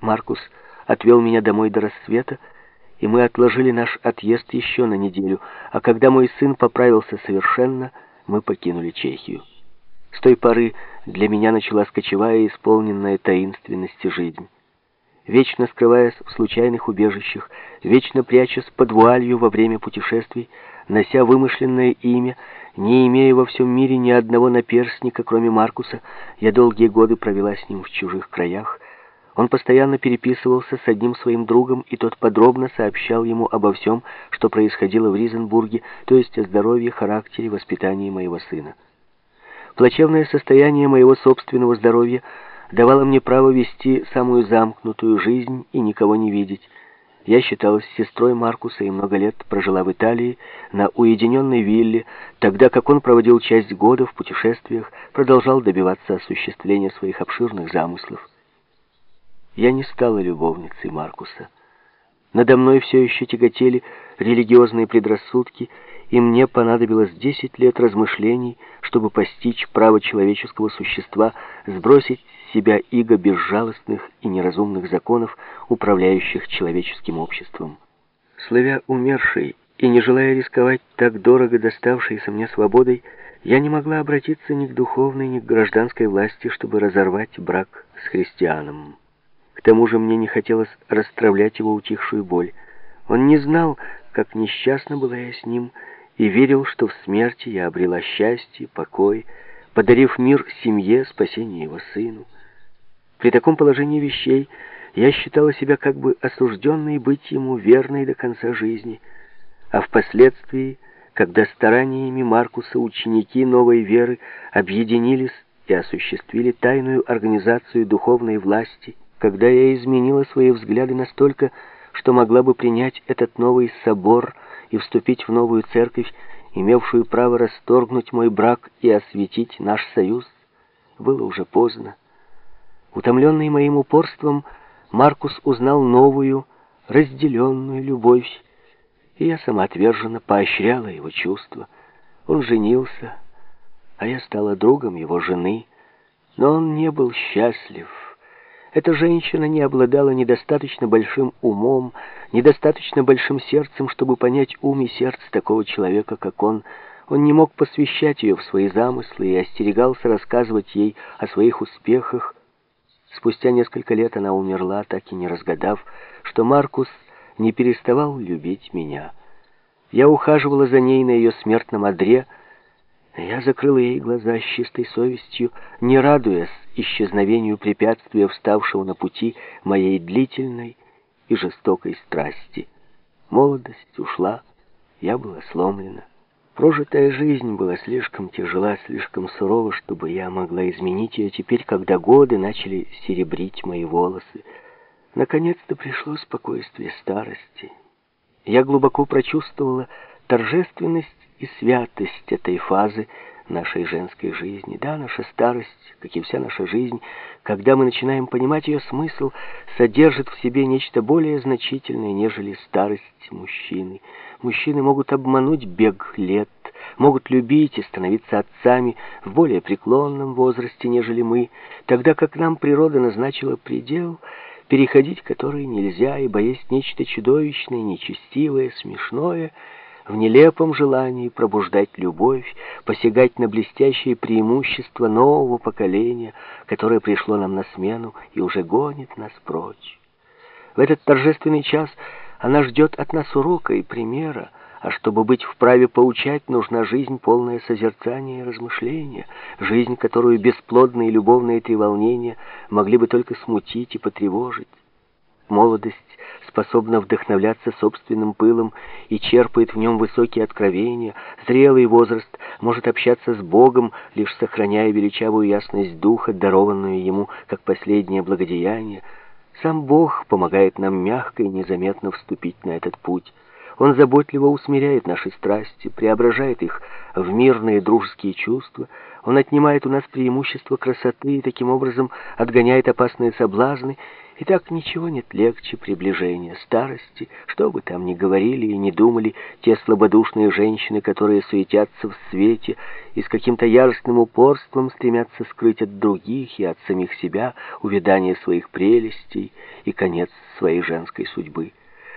Маркус отвел меня домой до рассвета, и мы отложили наш отъезд еще на неделю, а когда мой сын поправился совершенно, мы покинули Чехию. С той поры для меня началась кочевая, исполненная таинственности жизнь. Вечно скрываясь в случайных убежищах, вечно прячась под вуалью во время путешествий, нося вымышленное имя, не имея во всем мире ни одного наперстника, кроме Маркуса, я долгие годы провела с ним в чужих краях. Он постоянно переписывался с одним своим другом, и тот подробно сообщал ему обо всем, что происходило в Ризенбурге, то есть о здоровье, характере, воспитании моего сына. Плачевное состояние моего собственного здоровья давало мне право вести самую замкнутую жизнь и никого не видеть. Я считалась сестрой Маркуса и много лет прожила в Италии на уединенной вилле, тогда как он проводил часть года в путешествиях, продолжал добиваться осуществления своих обширных замыслов. Я не стала любовницей Маркуса. Надо мной все еще тяготели религиозные предрассудки, и мне понадобилось десять лет размышлений, чтобы постичь право человеческого существа, сбросить с себя иго безжалостных и неразумных законов, управляющих человеческим обществом. Славя умершей и не желая рисковать так дорого доставшейся мне свободой, я не могла обратиться ни к духовной, ни к гражданской власти, чтобы разорвать брак с христианом. К тому же мне не хотелось расстравлять его утихшую боль. Он не знал, как несчастна была я с ним, и верил, что в смерти я обрела счастье, покой, подарив мир семье, спасение его сыну. При таком положении вещей я считала себя как бы осужденной быть ему верной до конца жизни, а впоследствии, когда стараниями Маркуса ученики новой веры объединились и осуществили тайную организацию духовной власти, когда я изменила свои взгляды настолько, что могла бы принять этот новый собор и вступить в новую церковь, имевшую право расторгнуть мой брак и осветить наш союз, было уже поздно. Утомленный моим упорством, Маркус узнал новую, разделенную любовь, и я самоотверженно поощряла его чувства. Он женился, а я стала другом его жены, но он не был счастлив. Эта женщина не обладала недостаточно большим умом, недостаточно большим сердцем, чтобы понять ум и сердце такого человека, как он. Он не мог посвящать ее в свои замыслы и остерегался рассказывать ей о своих успехах. Спустя несколько лет она умерла, так и не разгадав, что Маркус не переставал любить меня. Я ухаживала за ней на ее смертном одре, я закрыла ей глаза с чистой совестью, не радуясь исчезновению препятствия, вставшего на пути моей длительной и жестокой страсти. Молодость ушла, я была сломлена. Прожитая жизнь была слишком тяжела, слишком сурова, чтобы я могла изменить ее теперь, когда годы начали серебрить мои волосы. Наконец-то пришло спокойствие старости. Я глубоко прочувствовала торжественность и святость этой фазы нашей женской жизни. Да, наша старость, как и вся наша жизнь, когда мы начинаем понимать ее смысл, содержит в себе нечто более значительное, нежели старость мужчины. Мужчины могут обмануть бег лет, могут любить и становиться отцами в более преклонном возрасте, нежели мы, тогда как нам природа назначила предел, переходить который нельзя, ибо есть нечто чудовищное, нечестивое, смешное — в нелепом желании пробуждать любовь, посягать на блестящие преимущества нового поколения, которое пришло нам на смену и уже гонит нас прочь. В этот торжественный час она ждет от нас урока и примера, а чтобы быть вправе поучать, нужна жизнь, полная созерцания и размышления, жизнь, которую бесплодные любовные треволнения могли бы только смутить и потревожить. Молодость способна вдохновляться собственным пылом и черпает в нем высокие откровения. Зрелый возраст может общаться с Богом, лишь сохраняя величавую ясность духа, дарованную ему как последнее благодеяние. Сам Бог помогает нам мягко и незаметно вступить на этот путь. Он заботливо усмиряет наши страсти, преображает их в мирные дружеские чувства. Он отнимает у нас преимущество красоты и таким образом отгоняет опасные соблазны. И так ничего нет легче приближения старости, что бы там ни говорили и ни думали те слабодушные женщины, которые суетятся в свете и с каким-то яростным упорством стремятся скрыть от других и от самих себя увядание своих прелестей и конец своей женской судьбы.